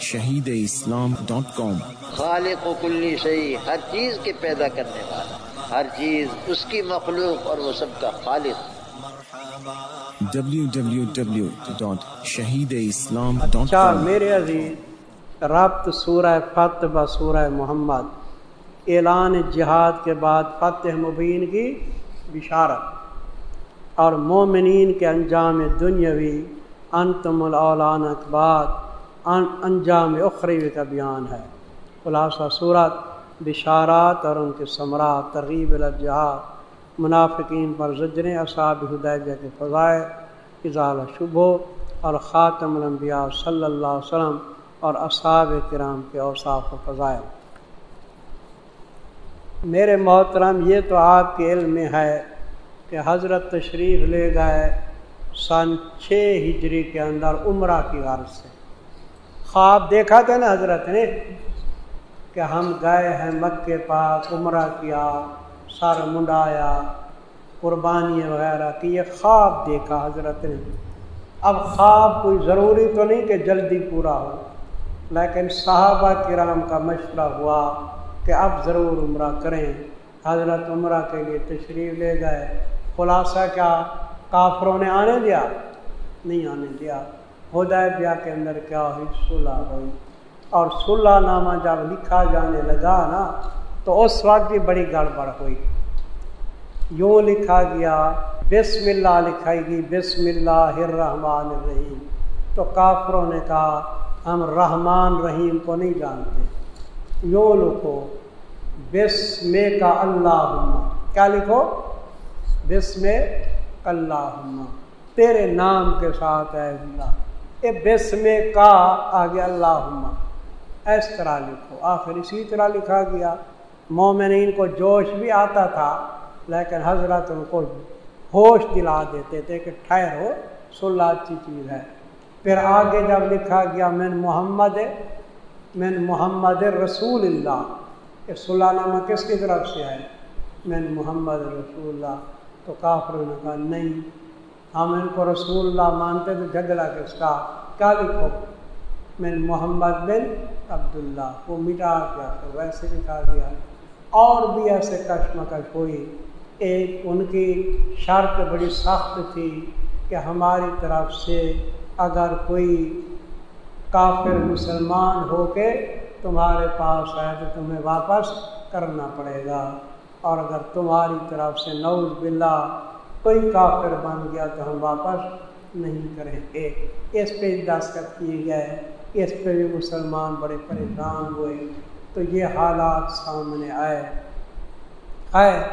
شہید اسلام ڈاٹ کام۔ خالق و کلی شہی ہر چیز کے پیدا کرنے والا ہر چیز اس کی مخلوق اور وہ سب کا خالق۔ www.shahideislam.com اچھا میرے عزیز ربط سورہ فتح سورہ محمد اعلان جہاد کے بعد فتح مبین کی بشارت۔ اور مومنین کے انجام دنیاوی انتم الاولان اقباد انجام اخروی کا بیان ہے۔ خلاصہ صورت بشارات اور ان کے ثمرات، ترغیب الجہاد۔ منافقین پر زجریں اصاب ہدیجہ کے فضائے اضال شبو اور خاتم الانبیاء صلی اللہ علیہ وسلم اور اصحاب کرام کے اوصاف و فضائل۔ میرے محترم، یہ تو آپ کے علم میں ہے کہ حضرت تشریف لے گئے سن چھ ہجری کے اندر عمرہ کی غرض سے۔ خواب دیکھا تھا نا حضرت نے کہ ہم گئے ہیں مکے پاک، عمرہ کیا، سر منڈایا، قربانی وغیرہ کی، یہ خواب دیکھا حضرت نے۔ اب خواب کوئی ضروری تو نہیں کہ جلدی پورا ہو، لیکن صحابہ کرام کا مشورہ ہوا کہ اب ضرور عمرہ کریں۔ حضرت عمرہ کے لیے تشریف لے گئے۔ خلاصہ کیا، کافروں نے آنے دیا؟ نہیں آنے دیا۔ ہدایبیہ کے اندر کیا ہوئی؟ صلح ہوئی۔ اور صلح نامہ جب لکھا جانے لگا نا، تو اس وقت بھی بڑی گڑبڑ ہوئی۔ یوں لکھا گیا، بسم اللہ لکھائی گئی، بسم اللہ الرحمن الرحیم۔ تو کافروں نے کہا، ہم رحمان رحیم کو نہیں جانتے۔ یوں لکھو، بسم کا اللہ کیا لکھو؟ بسم اللہ تیرے نام کے ساتھ ہے اللہ۔ بسم کا آگے اللہ اس طرح لکھو۔ آخر اسی طرح لکھا گیا۔ مومنین کو جوش بھی آتا تھا، لیکن حضرت ان کو ہوش دلا دیتے تھے کہ ٹھہرو سلح اچھی چیز ہے۔ پھر آگے جب لکھا گیا، من محمد من محمد رسول اللہ۔ یہ صلاح نامہ کس کی طرف سے ہے؟ من محمد رسول اللہ۔ تو کافروں نے کہا، نہیں۔ ہم ان کو رسول اللہ مانتے تو جھگڑا کس کا کیا لکھو؟ میں محمد بن عبداللہ، وہ مٹا کیا تو ویسے لکھا گیا اور بھی ایسے کشمکش ہوئی۔ ایک ان کی شرط بڑی سخت تھی کہ ہماری طرف سے اگر کوئی کافر مسلمان ہو کے تمہارے پاس ہے تو تمہیں واپس کرنا پڑے گا۔ اور اگر تمہاری طرف سے نوز باللہ کوئی کافر بن گیا تو ہم واپس نہیں کریں گے اس پہ دستخط کیے گئے، اس پہ بھی مسلمان بڑے پریشان ہوئے۔ تو یہ حالات سامنے آئے۔ آئے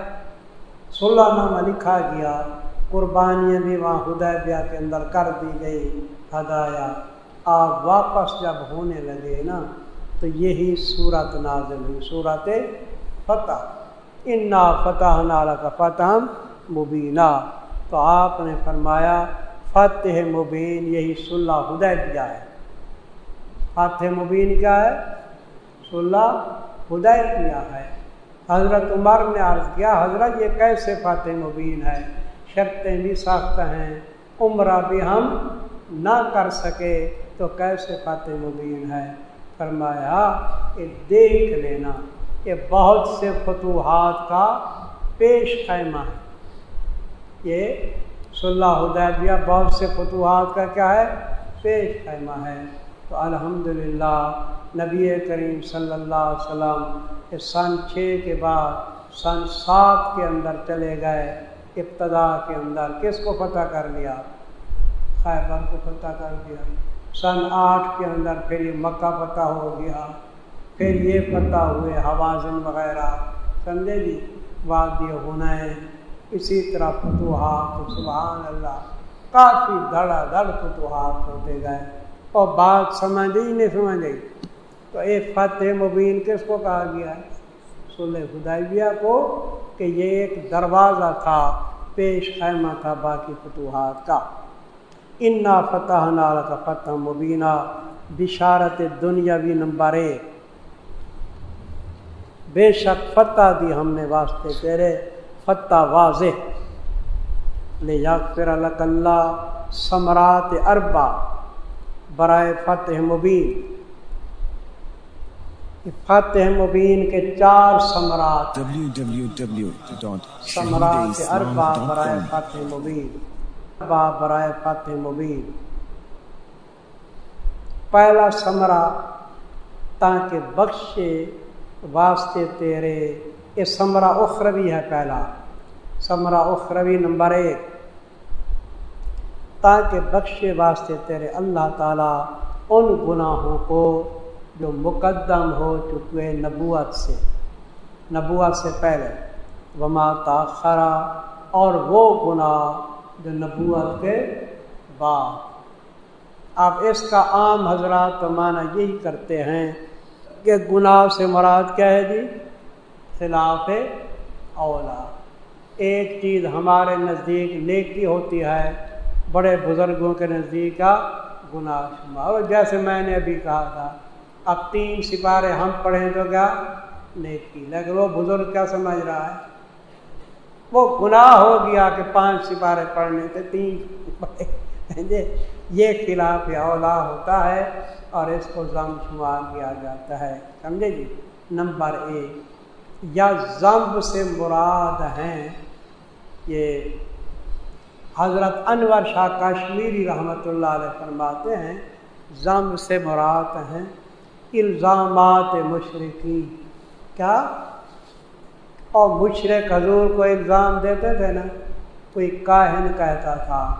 صلاح نامہ لکھا گیا، قربانیاں بھی وہاں ہدیبیہ کے اندر کر دی گئی ہدایا آپ واپس جب ہونے لگے نا، تو یہی صورت نازل ہوئی صورت فتح۔ انا فتح نالا کا فتح مبینہ۔ تو آپ نے فرمایا، فتح مبین یہی صلاح ہدے دیا ہے۔ فتح مبین کیا ہے؟ صلاح ہدے ہے۔ حضرت عمر نے عرض کیا، حضرت یہ کیسے فتح مبین ہے؟ شرطیں بھی سخت ہیں، عمرہ بھی ہم نہ کر سکے، تو کیسے فتح مبین ہے؟ فرمایا کہ دیکھ لینا، یہ بہت سے فتوحات کا پیش خیمہ ہے۔ یہ صلاح حدیبیہ بہت سے فتوحات کا کیا ہے؟ پیش خیمہ ہے۔ تو الحمدللہ، نبی کریم صلی اللہ علیہ وسلم سن چھ کے بعد، سن سات کے اندر چلے گئے، ابتدا کے اندر۔ کس کو فتح کر لیا؟ خیبر کو فتح کر دیا سن آٹھ کے اندر پھر یہ مکہ فتح ہو گیا۔ پھر یہ فتح ہوئے حوازن وغیرہ۔ سمجھے جی؟ وادی ہونا ہے اسی طرح فتوحات، سبحان اللہ، کافی دھڑا دھڑ فتوحات ہوتے گئے۔ اور بات سمجھ گئی نہیں سمجھ گئی تو ایک فتح مبین کس کو کہا گیا ہے؟ سلح خدائیہ کو، کہ یہ ایک دروازہ تھا، پیش خیمہ تھا باقی فتوحات کا۔ انا فتح نال کا فتح مبینہ بشارت دنیاوی نمبر ایک۔ بے شک فتح دی ہم نے واسطے تیرے۔ فتح واضح۔ لے یا پھر اللہ ثمرات اربا برائے فتح مبین۔ فاتح مبین کے چار سمرات سمرات اربا برائے www.hidaislam.com فاتح مبین۔ اربا برائے فاتح مبین۔ پہلا سمرا تاکہ بخشے واسطے تیرے یہ سمرا اخروی ہے پہلا۔ سمرا اخروی نمبر ایک۔ تاکہ بخشے واسطے تیرے اللہ تعالیٰ ان گناہوں کو جو مقدم ہو چکے نبوت سے۔ نبوت سے پہلے۔ وما تاخرا۔ اور وہ گناہ جو نبوت کے بعد۔ اب اس کا عام حضرات تو معنی یہی کرتے ہیں کہ گناہ سے مراد کیا ہے جی؟ خلاف اولا۔ ایک چیز ہمارے نزدیک نیکی ہوتی ہے، بڑے بزرگوں کے نزدیک کا گناہ شمار۔ جیسے میں نے ابھی کہا تھا، اب تین سپارے ہم پڑھیں تو کیا؟ نیکی لیکن وہ بزرگ کیا سمجھ رہا ہے؟ وہ گناہ ہو گیا کہ پانچ سپارے پڑھنے تھے، تین پڑھے یہ خلاف اولا ہوتا ہے اور اس کو ضم شمار کیا جاتا ہے۔ سمجھے جی؟ نمبر ایک۔ یا ضم سے مراد ہیں یہ حضرت انور شاہ کشمیری رحمۃ اللہ علیہ فرماتے ہیں ضم سے مراد ہیں الزامات مشرقی کیا؟ اور مشرق حضور کو الزام دیتے تھے نا؟ کوئی کاہن کہتا تھا،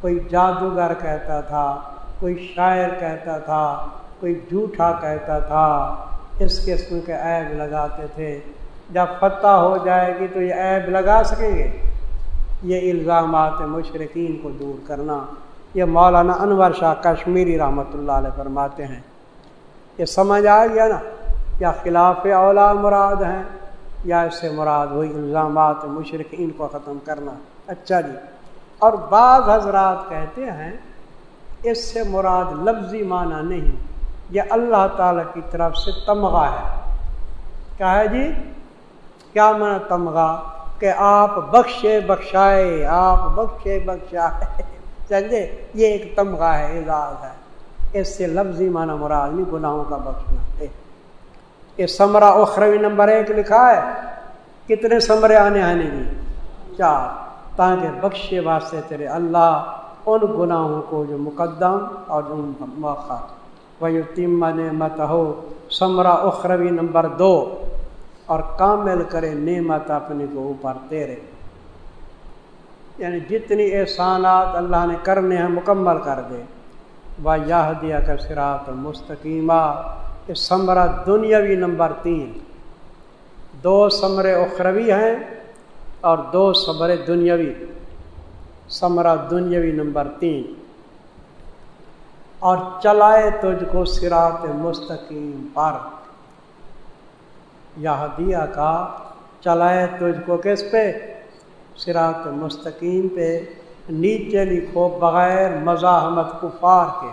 کوئی جادوگر کہتا تھا، کوئی شاعر کہتا تھا، کوئی جھوٹا کہتا تھا، اس قسم کے عیب لگاتے تھے۔ جب فتح ہو جائے گی تو یہ عیب لگا سکیں گے۔ یہ الزامات مشرقین کو دور کرنا۔ یہ مولانا انور شاہ کشمیری رحمۃ اللہ علیہ فرماتے ہیں۔ یہ سمجھ آ گیا نا؟ یا خلاف اولا مراد ہیں یا اس سے مراد وہی الزامات مشرقین کو ختم کرنا۔ اچھا جی۔ اور بعض حضرات کہتے ہیں اس سے مراد لفظی معنی نہیں۔ یہ اللہ تعالیٰ کی طرف سے تمغہ ہے۔ کیا ہے جی؟ کیا معنی تمغہ کہ آپ بخشے بخشائے، آپ بخشے بخشائے۔ سمجھے یہ ایک تمغہ ہے، اعزاز ہے۔ اس سے لفظی معنی مراد نہیں، گناہوں کا بخشنا۔ ہے یہ سمرا اخروی نمبر ایک لکھا ہے۔ کتنے سمرے آنے آنے کی چار۔ تاکہ بخشے واسطے تیرے اللہ ان گناہوں کو جو مقدم اور جو موقع۔ وہ تم نعمت ہو سمرا اخروی نمبر دو۔ اور کامل کرے نعمت اپنے کو اوپر تیرے۔ یعنی جتنی احسانات اللہ نے کرنے ہیں مکمل کر دے۔ وہ یہ دیا کر سرات مستقیمہ یہ ثمرہ دنیاوی نمبر تین۔ دو ثمرے اخروی ہیں اور دو صبر دنیاوی۔ ثمرہ دنیاوی نمبر تین۔ اور چلائے تجھ کو سرات مستقیم پر۔ یہ دیا کا چلائے تجھ کو کس پہ؟ سرات مستقیم پہ نیچے لکھو بغیر مزاحمت کفار کے۔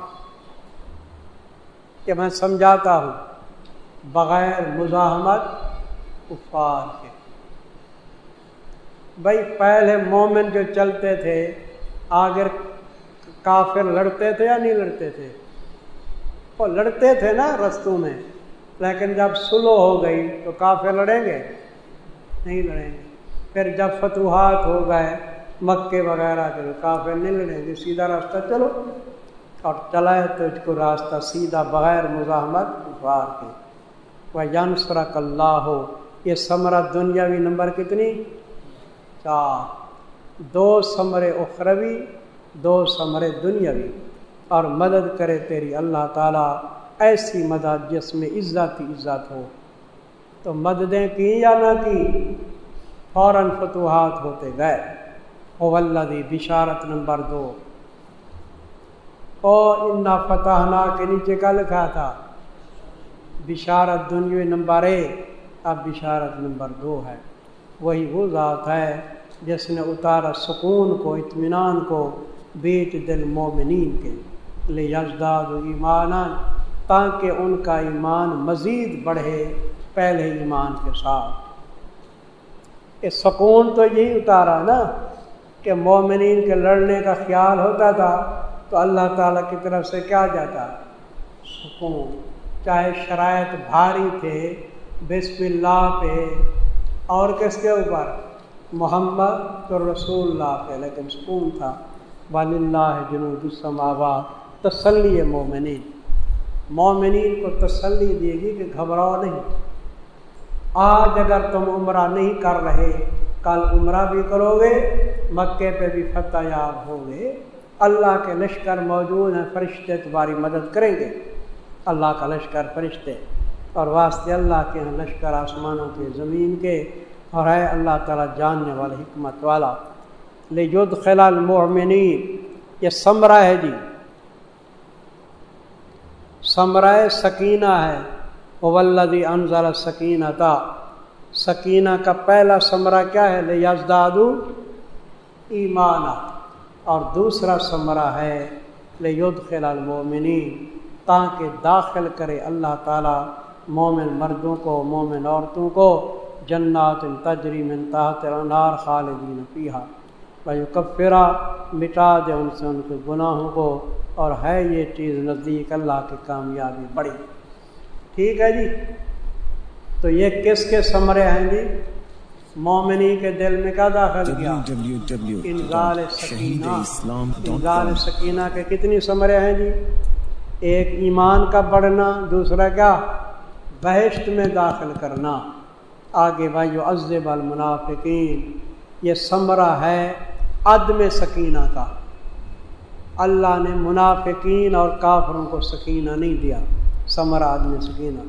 کہ میں سمجھاتا ہوں، بغیر مزاحمت کفار کے۔ بھائی، پہلے مومن جو چلتے تھے آگر کافر لڑتے تھے یا نہیں لڑتے تھے؟ وہ لڑتے تھے نا رستوں میں۔ لیکن جب سلو ہو گئی تو کافر لڑیں گے؟ نہیں لڑیں گے۔ پھر جب فتوحات ہو گئے، مکے وغیرہ کے کافر نہیں لڑیں گے۔ سیدھا راستہ چلو۔ اور چلائے تو اس کو راستہ سیدھا بغیر مزاحمت کفار کے۔ وہ ینسرک اللہ ہو یہ ثمرہ دنیاوی نمبر کتنی؟ چار۔ دو ثمرے اخروی، دو ثمرے دنیاوی۔ اور مدد کرے تیری اللہ تعالیٰ۔ ایسی مدد جس میں عزت ہی عزت ہو۔ تو مددیں کی یا نہ کی؟ فوراً فتوحات ہوتے گئے۔ او اللہ بشارت نمبر دو۔ او، انا فتح نا کے نیچے کا لکھا تھا۔ بشارت دنیاوی نمبر ایک۔ اب بشارت نمبر دو ہے۔ وہی وہ ذات ہے جس نے اتارا سکون کو، اطمینان کو بیٹ دل مومنین کے لے یزداد ایمان تاکہ ان کا ایمان مزید بڑھے پہلے ایمان کے ساتھ۔ یہ سکون تو یہی اتارا نا کہ مومنین کے لڑنے کا خیال ہوتا تھا تو اللہ تعالیٰ کی طرف سے کیا جاتا؟ سکون۔ چاہے شرائط بھاری تھے، بسم اللہ پہ اور کس کے اوپر؟ محمد تو رسول اللہ پہ، لیکن سکون تھا۔ ولی اللہ جنوب السماوات، تسلی مومنین۔ مومنین کو تسلی دے گی کہ گھبراؤ نہیں۔ آج اگر تم عمرہ نہیں کر رہے، کل عمرہ بھی کرو گے، مکے پہ بھی فتح یاب ہوگے اللہ کے لشکر موجود ہیں، فرشتے تمہاری مدد کریں گے۔ اللہ کا لشکر فرشتے۔ اور واسطے اللہ کے ہیں لشکر آسمانوں کے، زمین کے۔ اور ہے اللہ تعالیٰ، جاننے والا، حکمت والا۔ لے جد خلال مومنی یہ ثمرہ ہے جی۔ ثمرہ سکینہ ہے۔ ولدی انضر سکینہ تھا سکینہ کا پہلا ثمرہ کیا ہے؟ لے یزدادو ایمانہ اور دوسرا ثمرہ ہے لے ید خلال مومنی تاکہ داخل کرے اللہ تعالیٰ مومن مردوں کو، مومن عورتوں کو جنات تجری من تحت الانار خالدین پیہا بھائی کفرا مٹا دے ان سے ان کے گناہوں کو۔ اور ہے یہ چیز نزدیک اللہ کی کامیابی بڑی۔ ٹھیک ہے جی؟ تو یہ کس کے سمرے ہیں جی؟ مومنی کے دل میں کیا داخل کیا؟ انزال سکینہ۔ انزال سکینہ کے کتنی سمرے ہیں جی؟ ایک ایمان کا بڑھنا دوسرا کیا؟ بہشت میں داخل کرنا۔ آگے بھائی عزب المنافقین یہ ثمرہ ہے۔ عدم سکینہ کا اللہ نے منافقین اور کافروں کو سکینہ نہیں دیا ثمرہ عدم سکینہ۔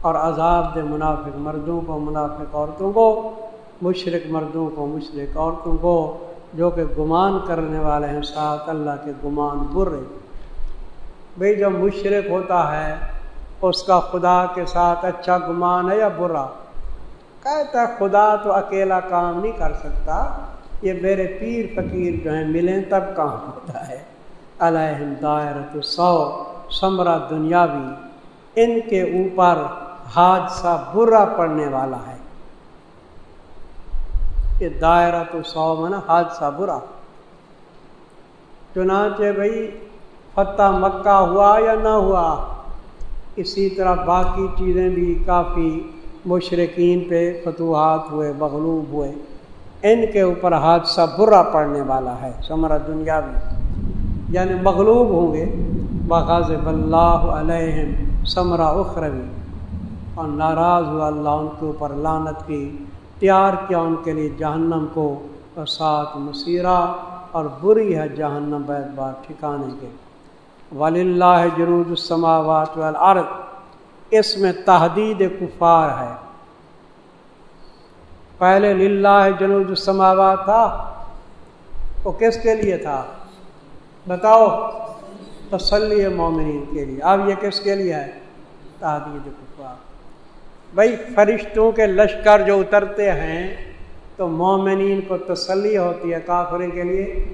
اور عذاب دے منافق مردوں کو، منافق عورتوں کو، مشرق مردوں کو، مشرق عورتوں کو، جو کہ گمان کرنے والے ہیں، ساتھ اللہ کے گمان برے بھئی جب مشرق ہوتا ہے، اس کا خدا کے ساتھ اچھا گمان ہے یا برا؟ کہتا ہے خدا تو اکیلا کام نہیں کر سکتا۔ یہ میرے پیر فقیر جو ہیں ملیں تب کام ہوتا ہے۔ علیہ دائرت سو ثمرہ دنیاوی، ان کے اوپر حادثہ برا پڑنے والا ہے۔ یہ دائرہ تو سو میں نا حادثہ برا۔ چنانچہ بھائی فتح مکہ ہوا یا نہ ہوا، اسی طرح باقی چیزیں بھی کافی مشرقین پہ فتوحات ہوئے، مغلوب ہوئے۔ ان کے اوپر حادثہ برا پڑنے والا ہے۔ سمرا دنیا بھی یعنی مغلوب ہوں گے۔ بغاز اللہ علیہم ثمرہ اخروی۔ اور ناراض ہوا اللہ ان کے اوپر لانت کی۔ تیار کیا ان کے لیے جہنم کو۔ اور ساتھ مسیرہ اور بری ہے جہنم بیت بار ٹھکانے کے۔ ولی اللہ جنوب السماوات والارض اس میں تحدید کفار ہے۔ پہلے للہ جنوب السماوات تھا، وہ کس کے لیے تھا؟ بتاؤ، تسلی مومنین کے لیے۔ اب یہ کس کے لیے ہے؟ تحدید کفار بھائی، فرشتوں کے لشکر جو اترتے ہیں، تو مومنین کو تسلی ہوتی ہے کافرے کے لیے،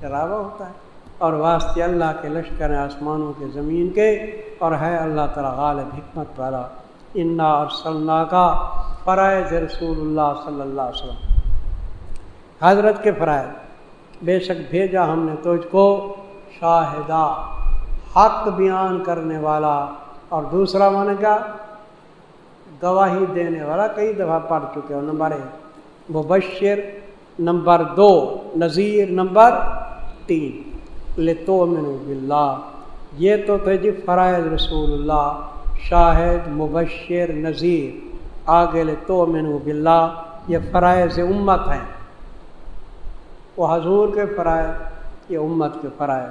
ڈراوا ہوتا ہے۔ اور واسطے اللہ کے لشکر آسمانوں کے زمین کے، اور ہے اللہ تعالیٰ غالب حکمت والا۔ انا اور صلاح کا فرائض رسول اللہ صلی اللہ علیہ وسلم۔ حضرت کے فرائض، بے شک بھیجا ہم نے تجھ کو شاہدہ، حق بیان کرنے والا۔ اور دوسرا من کیا؟ گواہی دینے والا۔ کئی دفعہ پڑھ چکے ہو۔ نمبر ایک، مبشر۔ نمبر دو، نذیر۔ نمبر تین لتو من یہ تو تھے جی فرائض رسول اللہ شاہد، مبشر، نذیر آگے لتو من بلّہ یہ فرائض امت ہیں۔ وہ حضور کے فرائض، یہ امت کے فرائض۔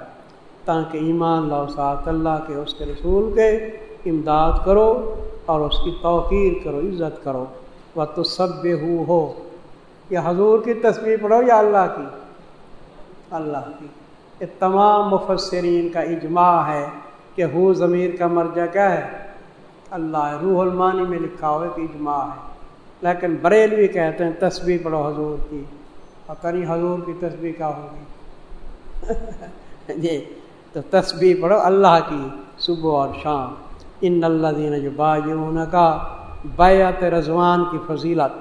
تاکہ ایمان لاؤ سات اللہ کے، اس کے رسول کے۔ امداد کرو اور اس کی توقیر کرو، عزت کرو۔ وہ تو سب ہو یہ حضور کی تصویر پڑھو یا اللہ کی؟ اللہ کی۔ یہ تمام مفسرین کا اجماع ہے کہ ہو ضمیر کا مرجع کیا ہے؟ اللہ روح المانی میں لکھا ہوئے کہ اجماع ہے۔ لیکن بریلوی کہتے ہیں تصویر پڑھو حضور کی۔ اور کنی حضور کی تصویر کا ہوگی؟ جی تو تصویر پڑھو اللہ کی، صبح اور شام۔ ان اللہ دین جو باجون کا بیعت رضوان کی فضیلت۔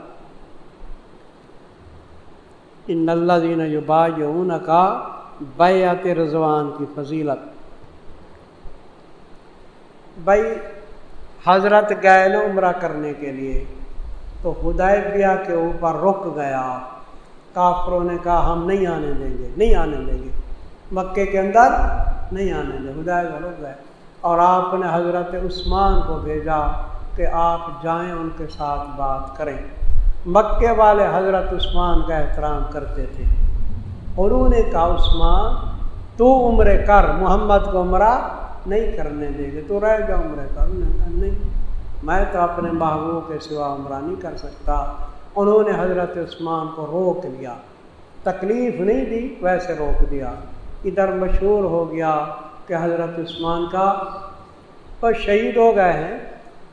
ان اللہ دین جو باجون کا بیعت رضوان کی فضیلت۔ بھائی حضرت گئے عمرہ کرنے کے لیے تو ہدایبیہ کے اوپر رک گیا۔ کافروں نے کہا، ہم نہیں آنے دیں گے، نہیں آنے دیں گے۔ مکے کے اندر نہیں آنے دیں ہدایت رک گئے اور آپ نے حضرت عثمان کو بھیجا کہ آپ جائیں، ان کے ساتھ بات کریں۔ مکے والے حضرت عثمان کا احترام کرتے تھے۔ انہوں نے کہا، عثمان، تو عمر کر، محمد کو عمرہ نہیں کرنے دے گے تو رہ جا عمر کر نہیں، میں تو اپنے محبوب کے سوا عمرہ نہیں کر سکتا۔ انہوں نے حضرت عثمان کو روک لیا۔ تکلیف نہیں دی، ویسے روک دیا۔ ادھر مشہور ہو گیا کہ حضرت عثمان کا اور شہید ہو گئے ہیں۔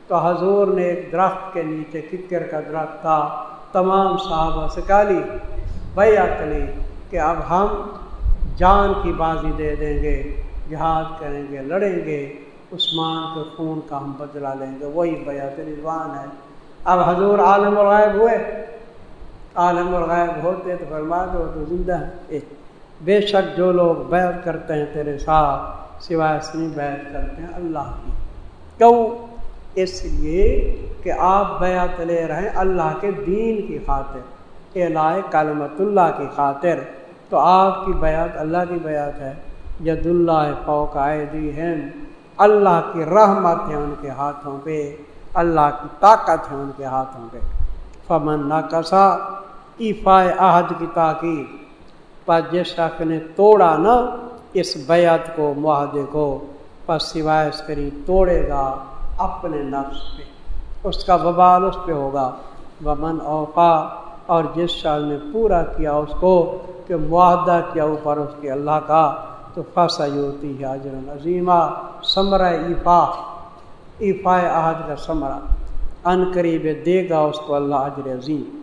تو حضور نے ایک درخت کے نیچے، ککر کا درخت تھا، تمام صحابہ سے کالی بھائی کہ اب ہم جان کی بازی دے دیں گے۔ جہاد کریں گے، لڑیں گے، عثمان کے خون کا ہم بدلا لیں گے، وہی بیعت رضوان ہے۔ اب حضور عالم الغائب ہوئے۔ عالم الغائب ہوتے تو فرما دو تو زندہ ہے بے شک جو لوگ بیعت کرتے ہیں تیرے ساتھ، سوائے سنی بیعت کرتے ہیں اللہ کی۔ کیوں؟ اس لیے کہ آپ بیعت لے رہے ہیں اللہ کے دین کی خاطر۔ اے کلمت اللہ کی خاطر۔ تو آپ کی بیعت اللہ کی بیعت ہے۔ ید اللہ فوق دی ہیں۔ اللہ کی رحمت ہے ان کے ہاتھوں پہ۔ اللہ کی طاقت ہے ان کے ہاتھوں پہ۔ فمن نہ کسا ایفا عہد کی تاکید۔ پر جس شخص نے توڑا نا، اس بیعت کو، معاہدے کو پس سوائے اس کری توڑے گا اپنے نفس پہ۔ اس کا وبال اس پہ ہوگا۔ ومن اوقا اور جس شخص نے پورا کیا اس کو کہ معاہدہ کیا اوپر اس کے اللہ کا تو فاسا ہوتی ہے حاضر عظیمہ ثمرہ ایفا ایفا عہد کا ثمرہ ان قریب دے گا اس کو اللہ حجر عظیم۔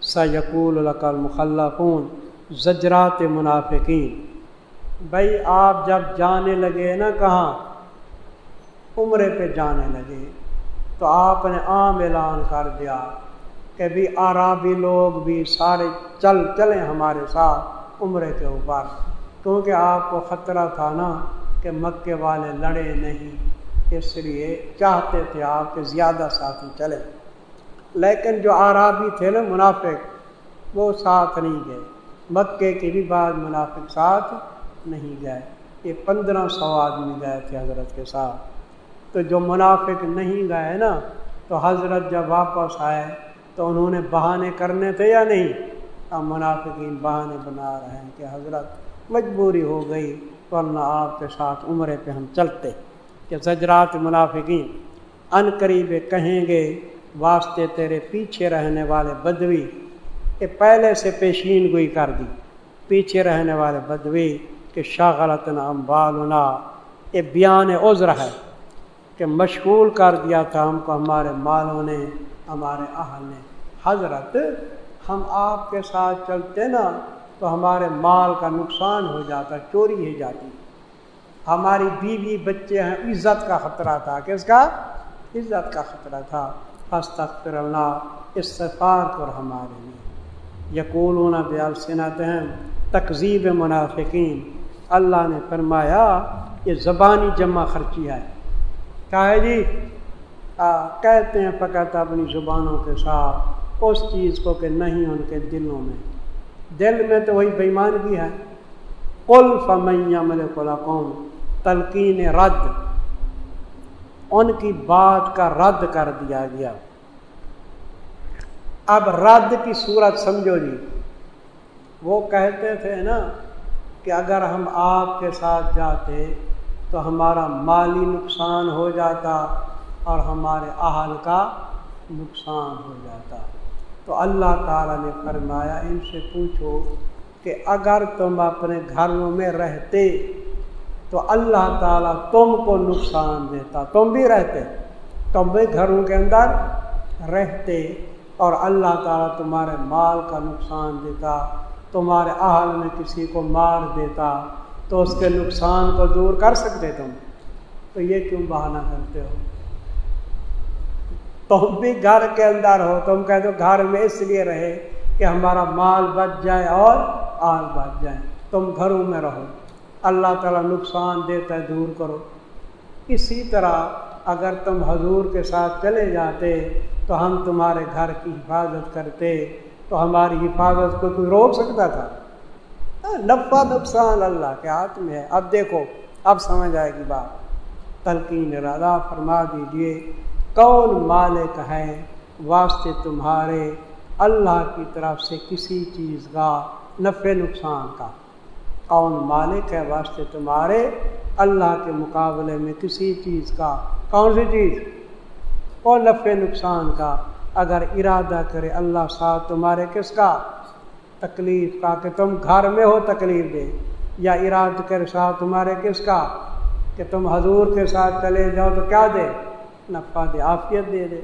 سیقول القل مخلقون زجرات منافقین۔ بھائی آپ جب جانے لگے نا کہاں، عمرے پہ جانے لگے، تو آپ نے عام اعلان کر دیا کہ بھی عرابی لوگ بھی سارے چل چلیں ہمارے ساتھ عمرے کے اوپر۔ کیونکہ آپ کو خطرہ تھا نا کہ مکے والے لڑے نہیں، اس لیے چاہتے تھے آپ کے زیادہ ساتھی چلے۔ لیکن جو عرابی تھے نا منافق، وہ ساتھ نہیں گئے۔ مکے کے بھی بعد منافق ساتھ نہیں گئے۔ یہ پندرہ سو آدمی گئے تھے حضرت کے ساتھ۔ تو جو منافق نہیں گئے نا، تو حضرت جب واپس آئے، تو انہوں نے بہانے کرنے تھے یا نہیں؟ اب منافقین بہانے بنا رہے ہیں کہ حضرت مجبوری ہو گئی ورنہ آپ کے ساتھ عمرے پہ ہم چلتے کہ زجرات منافقین ان قریب کہیں گے، واسطے تیرے پیچھے رہنے والے بدوی، کہ پہلے سے پیشین گوئی کر دی۔ پیچھے رہنے والے بدوی، کہ شاغلت امبالنا یہ بیان عذر ہے کہ مشغول کر دیا تھا ہم کو ہمارے مالوں نے، ہمارے اہل نے۔ حضرت، ہم آپ کے ساتھ چلتے نا تو ہمارے مال کا نقصان ہو جاتا چوری ہی جاتی۔ ہماری بیوی بچے ہیں عزت کا خطرہ تھا۔ کس کا؟ عزت کا خطرہ تھا۔ ہستر اللہ استفار کر ہمارے لیے۔ یقولون بیالسنت ہیں تقزیب منافقین۔ اللہ نے فرمایا یہ زبانی جمع خرچی ہے۔ کہا ہے جی آ, کہتے ہیں فقط اپنی زبانوں کے ساتھ اس چیز کو کہ نہیں ان کے دلوں میں۔ دل میں تو وہی بےمان بھی ہے۔ کل فمیاں ملے قوم تلقین رد۔ ان کی بات کا رد کر دیا گیا۔ اب رد کی صورت سمجھو جی۔ وہ کہتے تھے نا کہ اگر ہم آپ کے ساتھ جاتے تو ہمارا مالی نقصان ہو جاتا اور ہمارے اہل کا نقصان ہو جاتا۔ تو اللہ تعالیٰ نے فرمایا ان سے پوچھو کہ اگر تم اپنے گھروں میں رہتے تو اللہ تعالیٰ تم کو نقصان دیتا۔ تم بھی رہتے، تم بھی گھروں کے اندر رہتے اور اللہ تعالیٰ تمہارے مال کا نقصان دیتا، تمہارے اہل میں کسی کو مار دیتا، تو اس کے نقصان کو دور کر سکتے تم۔ تو یہ کیوں بہانہ کرتے ہو؟ تم بھی گھر کے اندر ہو۔ تم کہتے ہو گھر میں اس لیے رہے کہ ہمارا مال بچ جائے اور آل بچ جائے۔ تم گھروں میں رہو۔ اللہ تعالیٰ نقصان دیتا ہے، دور کرو۔ اسی طرح اگر تم حضور کے ساتھ چلے جاتے تو ہم تمہارے گھر کی حفاظت کرتے۔ تو ہماری حفاظت کو کوئی روک سکتا تھا۔ ہاں، نفع نقصان اللہ کے ہاتھ میں ہے۔ اب دیکھو، اب سمجھ آئے گی بات۔ تلقین ارادہ فرما دیجیے۔ کون مالک ہے واسطے تمہارے اللہ کی طرف سے کسی چیز کا نفع نقصان کا؟ کون مالک ہے واسطے تمہارے اللہ کے مقابلے میں کسی چیز کا؟ کون سی چیز؟ اور نفع نقصان کا؟ اگر ارادہ کرے اللہ ساتھ تمہارے کس کا؟ تکلیف کا کہ تم گھر میں ہو تکلیف دے، یا اراد کر ساتھ تمہارے کس کا؟ کہ تم حضور کے ساتھ چلے جاؤ تو کیا دے؟ نفع دے آفیت دے دے،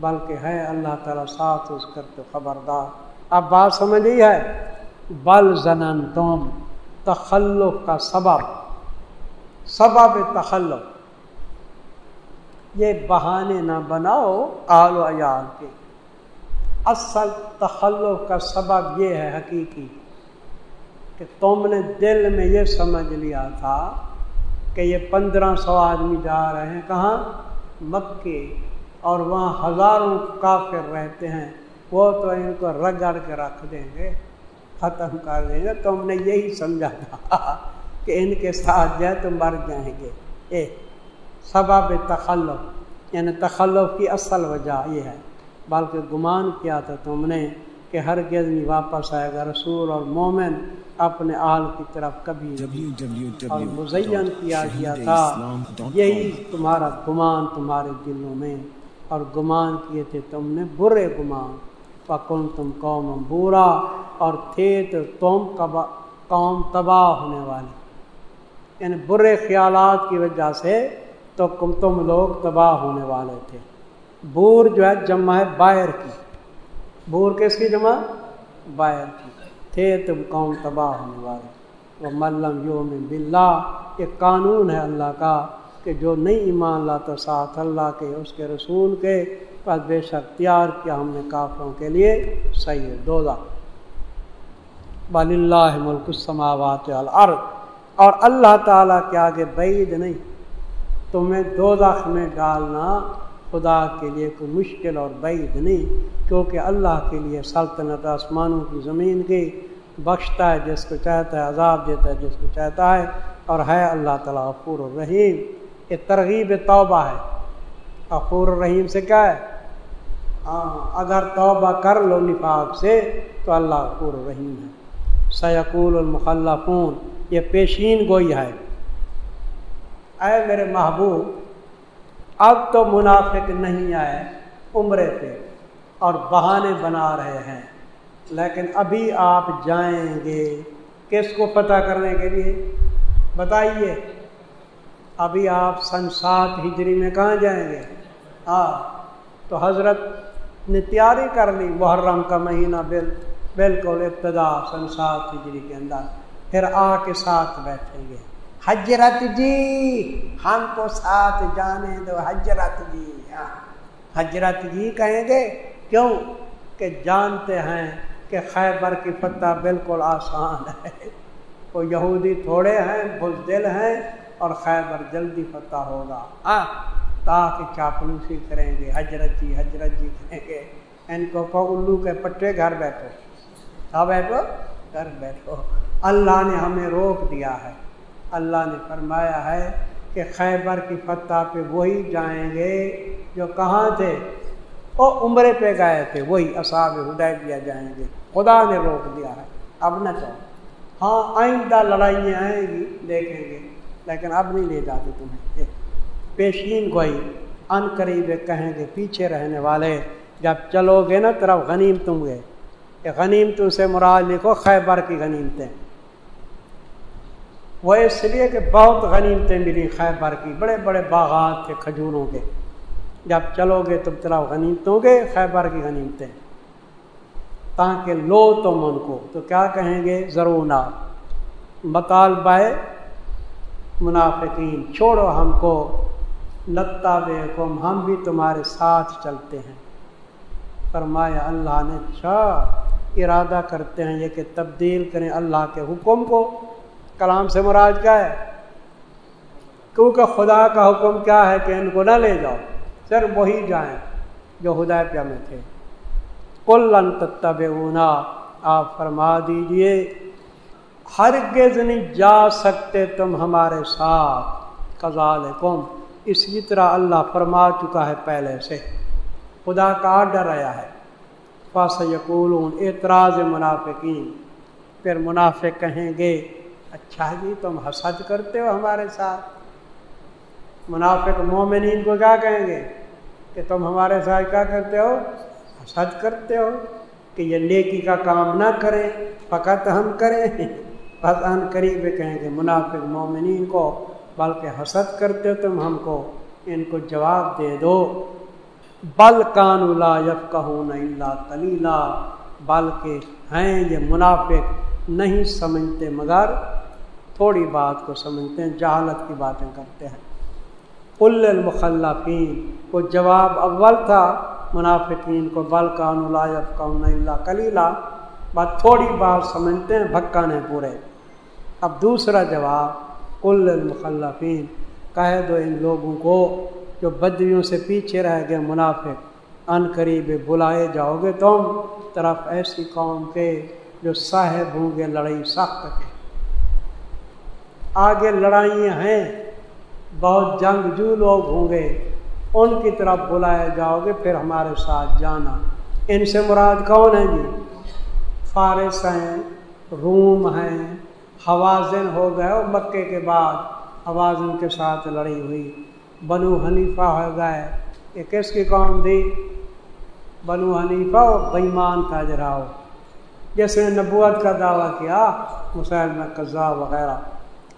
بلکہ ہے اللہ تعالیٰ ساتھ اس کر تو خبردار۔ اب بات سمجھ ہی ہے؟ بل زنن تم تخلف کا سبب سبب تخلف یہ بہانے نہ بناؤ آل و عیال کے۔ اصل تخلف کا سبب یہ ہے حقیقی کہ تم نے دل میں یہ سمجھ لیا تھا کہ یہ پندرہ سو آدمی جا رہے ہیں، کہاں؟ مکے اور وہاں ہزاروں کافر رہتے ہیں، وہ تو ان کو رگڑ کے رکھ دیں گے، ختم کر دیں گے۔ تم نے یہی سمجھا تھا کہ ان کے ساتھ جائے تو مر جائیں گے۔ اے، سبب تخلف یعنی تخلف کی اصل وجہ یہ ہے۔ بلکہ گمان کیا تھا تم نے کہ ہر گزنی واپس آئے گا۔ رسول اور مومن اپنے آل کی طرف کبھی اور مزین کیا گیا تھا۔ یہی تمہارا گمان تمہارے دلوں میں۔ اور گمان کیے تھے تم نے برے گمان۔ پکن تم قوم برا اور تھے تو تم قوم تباہ ہونے والی۔ یعنی برے خیالات کی وجہ سے تو تم لوگ تباہ ہونے والے تھے۔ بور جو ہے جمع ہے باہر کی۔ بور کس کی جمع؟ باہر کی۔ تھے، تم قوم تباہ ہونے والے۔ وہ ملم یوم بلّہ یہ قانون ہے اللہ کا کہ جو نہیں ایمان لاتا، ساتھ اللہ کے، اس کے رسول کے۔ پس بے شک تیار کیا ہم نے کافروں کے لیے، صحیح دو بل اللہ ملک السماوات والارض اور اللہ تعالیٰ کے آگے بعید نہیں۔ تمہیں دو میں ڈالنا خدا کے لیے کوئی مشکل اور بعید نہیں، کیونکہ اللہ کے لیے سلطنت آسمانوں کی زمین کی بخشتا ہے جس کو چاہتا ہے، عذاب دیتا ہے جس کو چاہتا ہے، اور ہے اللہ تعالیٰ غفور الرحیم۔ یہ ترغیب توبہ ہے۔ غفور الرحیم سے کیا ہے؟ ہاں اگر توبہ کر لو نفاق سے تو اللہ پور رحیم ہے۔ سیقول المخلفون، یہ پیشین گوئی ہے۔ اے میرے محبوب اب تو منافق نہیں آئے، عمرے پہ اور بہانے بنا رہے ہیں۔ لیکن ابھی آپ جائیں گے، کس کو پتہ کرنے کے لیے؟ بتائیے، ابھی آپ سن سات ہجری میں کہاں جائیں گے؟ ہاں تو حضرت نے تیاری کر لی، محرم کا مہینہ بل، بالکل ابتدا سنسات ہجری کے اندر، پھر آ کے ساتھ بیٹھیں گے۔ حجرت جی ہم کو ساتھ جانے دو حجرت جی ہاں حجرت جی کہیں گے؟ کیوں؟ کہ جانتے ہیں کہ خیبر کی فتح بالکل آسان ہے۔ وہ یہودی تھوڑے ہیں، بزدل ہیں اور خیبر جلدی فتح ہوگا۔ ہاں تاکہ چاپلوسی کریں گے حجرت جی حجرت جی کریں گے۔ ان کو کہ الو کے پٹے گھر بیٹھو۔ کہاں بیٹھو، گھر بیٹھو۔ اللہ نے ہمیں روک دیا ہے۔ اللہ نے فرمایا ہے کہ خیبر کی فتح پہ وہی جائیں گے جو کہاں تھے؟ وہ عمرے پہ گئے تھے، وہی اصاب ہدے دیا جائیں گے۔ خدا نے روک دیا ہے۔ اب نہ چاہو۔ ہاں آئندہ لڑائیاں آئیں گی، دیکھیں گے۔ لیکن اب نہیں لے جاتے تمہیں۔ پیشین گوئی، ان قریب کہیں گے، پیچھے رہنے والے، جب چلو گے نا طرف غنیم تم گے۔ غنیم تم سے مراد لکھو خیبر کی غنیمتیں۔ وہ اس لیے کہ بہت غنیمتیں ملی خیبر کی، بڑے بڑے باغات تھے کھجوروں کے۔ جب چلو گے تم طرف غنیمتوں گے، خیبر کی غنیمتیں تاکہ لو تم ان کو۔ تو کیا کہیں گے؟ ضرور مطالبہ منافقین، چھوڑو ہم کو۔ لتا بے حکم ہم بھی تمہارے ساتھ چلتے ہیں۔ فرمایا اللہ نے اچھا ارادہ کرتے ہیں یہ کہ تبدیل کریں اللہ کے حکم کو۔ کلام سے مراد کیا ہے؟ کیونکہ خدا کا حکم کیا ہے کہ ان کو نہ لے جاؤ، صرف وہی جائیں جو ہدایت میں تھے۔ کلن تب اونا آپ فرما دیجیے، ہرگز نہیں جا سکتے تم ہمارے ساتھ۔ کزال قوم اسی طرح اللہ فرما چکا ہے پہلے سے۔ خدا کا آڈر آیا ہے۔ فاس یقول اعتراض منافقین۔ پھر منافق کہیں گے اچھا جی تم حسد کرتے ہو ہمارے ساتھ۔ منافق مومنین کو کیا کہیں گے؟ کہ تم ہمارے ساتھ کیا کرتے ہو؟ حسد کرتے ہو کہ یہ نیکی کا کام نہ کریں، فقط ہم کریں۔ بس ان قریب کہیں گے منافق مومنین کو، بلکہ حسد کرتے ہو تم ہم کو۔ ان کو جواب دے دو۔ بل کان اللہ یف اللہ کلیلہ بلکہ ہیں یہ منافق نہیں سمجھتے مگر تھوڑی بات کو سمجھتے ہیں، جہالت کی باتیں کرتے ہیں۔ کل المخلفین کو جواب اول تھا، منافقین کو، بل کان اللہ اللہ کلیلہ بات تھوڑی بات سمجھتے ہیں بھکانے پورے۔ اب دوسرا جواب کل المخلفین کہہ دو ان لوگوں کو جو بدریوں سے پیچھے رہ گئے منافق۔ ان قریب بلائے جاؤ گے تم، طرف ایسی قوم کے جو صاحب ہوں گے، لڑائی سخت کے۔ آگے لڑائیاں ہیں، بہت جنگجو لوگ ہوں گے، ان کی طرف بلائے جاؤ گے، پھر ہمارے ساتھ جانا۔ ان سے مراد کون ہے جی؟ فارس ہیں، روم ہیں، حوازن ہو گئے اور مکے کے بعد حوازن کے ساتھ لڑی ہوئی۔ بنو حنیفہ ہو گئے۔ یہ کس کی قوم دی بنو حنیفہ اور بےمان تھا جراؤ جس نے نبوت کا دعویٰ کیا مسائل میں قزا وغیرہ۔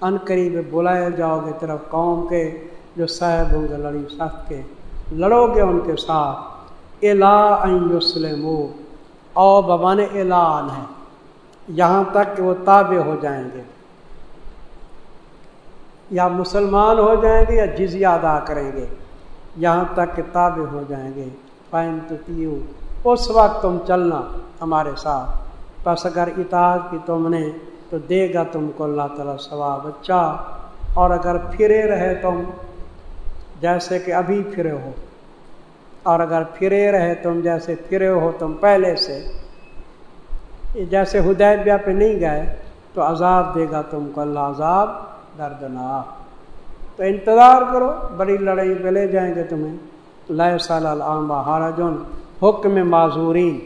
ان قریب بلائے جاؤ گے طرف قوم کے، جو صاحب ہوں گے لڑی سخت کے۔ لڑو گے ان کے ساتھ۔ یوسلم او ببان اعلان ہے۔ یہاں تک کہ وہ تابع ہو جائیں گے۔ یا مسلمان ہو جائیں گے یا جزیہ ادا کریں گے۔ یہاں تک کہ تابع ہو جائیں گے۔ پائن تو اس وقت تم چلنا ہمارے ساتھ۔ بس اگر اطاعت کی تم نے تو دے گا تم کو اللہ تعالیٰ ثواب۔ اچھا اور اگر پھرے رہے تم، جیسے کہ ابھی پھرے ہو، اور اگر پھرے رہے تم، جیسے پھرے ہو تم پہلے سے جیسے ہدیبیہ پہ نہیں گئے، تو عذاب دے گا تم کو اللہ، عذاب دردناک۔ تو انتظار کرو، بڑی لڑائی پہ لے جائیں گے تمہیں۔ لیے سال العامہ ہارا حکم معذورین۔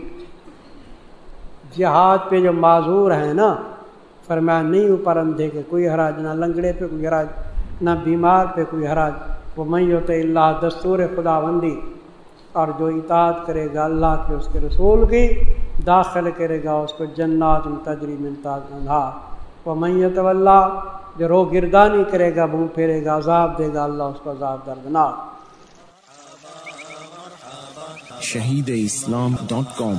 جہاد پہ جو معذور ہیں نا فرمایا، نہیں اوپر اندھے کے، کوئی حراج نہ لنگڑے پہ، کوئی حراج نہ بیمار پہ، کوئی حراج. وہ میں ہوتے اللہ دستور خدا بندی اور جو اطاعت کرے گا اللہ کے اس کے رسول کی داخل کرے گا، اس کو جنات تجری ملتاز انہار وہ میت اللہ جو رو گردانی کرے گا، منہ پھیرے گا، عذاب دے گا، اللہ اس کو عذاب دردناک۔ شہید اسلام ڈاٹ کام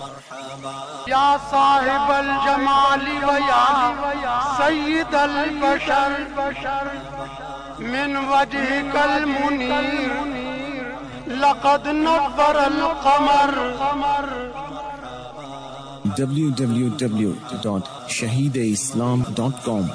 یا صاحب الجمال و یا سید البشر، من وجه کل منیر لقد نظر القمر۔ www.shahideislam.com